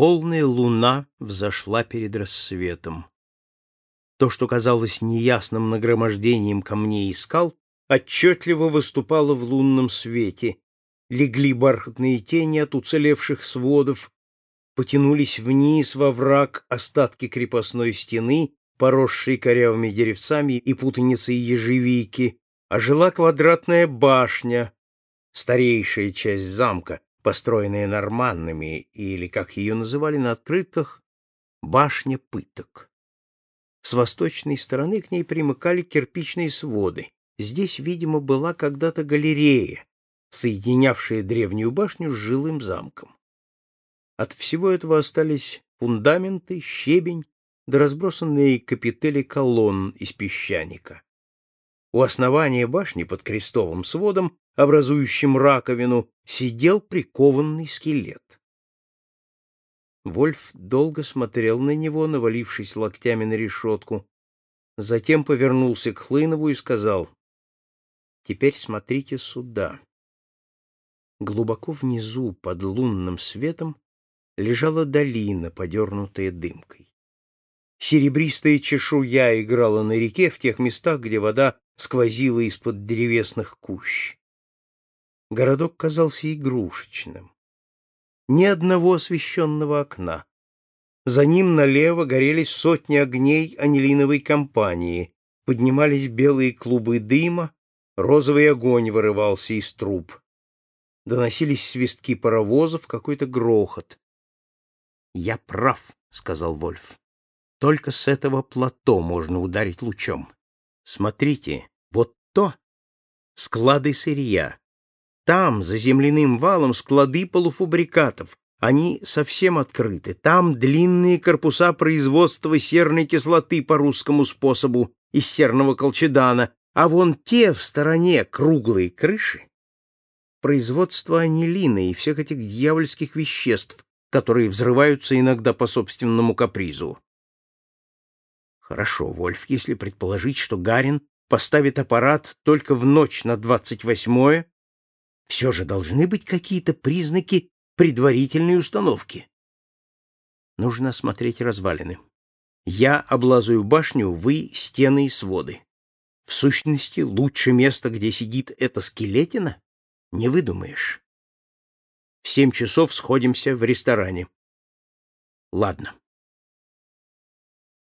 Полная луна взошла перед рассветом. То, что казалось неясным нагромождением камней и скал, отчетливо выступало в лунном свете. Легли бархатные тени от уцелевших сводов, потянулись вниз во враг остатки крепостной стены, поросшие корявыми деревцами и путаницей ежевики, а жила квадратная башня, старейшая часть замка, построенная норманнами, или, как ее называли на открытках, башня пыток. С восточной стороны к ней примыкали кирпичные своды. Здесь, видимо, была когда-то галерея, соединявшая древнюю башню с жилым замком. От всего этого остались фундаменты, щебень да разбросанные капители колонн из песчаника. У основания башни под крестовым сводом образующим раковину, сидел прикованный скелет. Вольф долго смотрел на него, навалившись локтями на решетку, затем повернулся к Хлынову и сказал, «Теперь смотрите сюда». Глубоко внизу, под лунным светом, лежала долина, подернутая дымкой. Серебристая чешуя играла на реке в тех местах, где вода сквозила из-под древесных кущ. Городок казался игрушечным. Ни одного освещенного окна. За ним налево горелись сотни огней анилиновой компании, поднимались белые клубы дыма, розовый огонь вырывался из труб. Доносились свистки паровозов, какой-то грохот. «Я прав», — сказал Вольф. «Только с этого плато можно ударить лучом. Смотрите, вот то — склады сырья, там, за земляным валом, склады полуфабрикатов. Они совсем открыты. Там длинные корпуса производства серной кислоты по русскому способу из серного колчедана, а вон те в стороне круглые крыши — производство анилина и всех этих дьявольских веществ, которые взрываются иногда по собственному капризу. Хорошо, Вольф, если предположить, что Гарин поставит аппарат только в ночь на двадцать восьмое, все же должны быть какие-то признаки предварительной установки. Нужно осмотреть развалины. Я облазаю башню, вы — стены и своды. В сущности, лучше место, где сидит эта скелетина, не выдумаешь. В семь часов сходимся в ресторане. Ладно.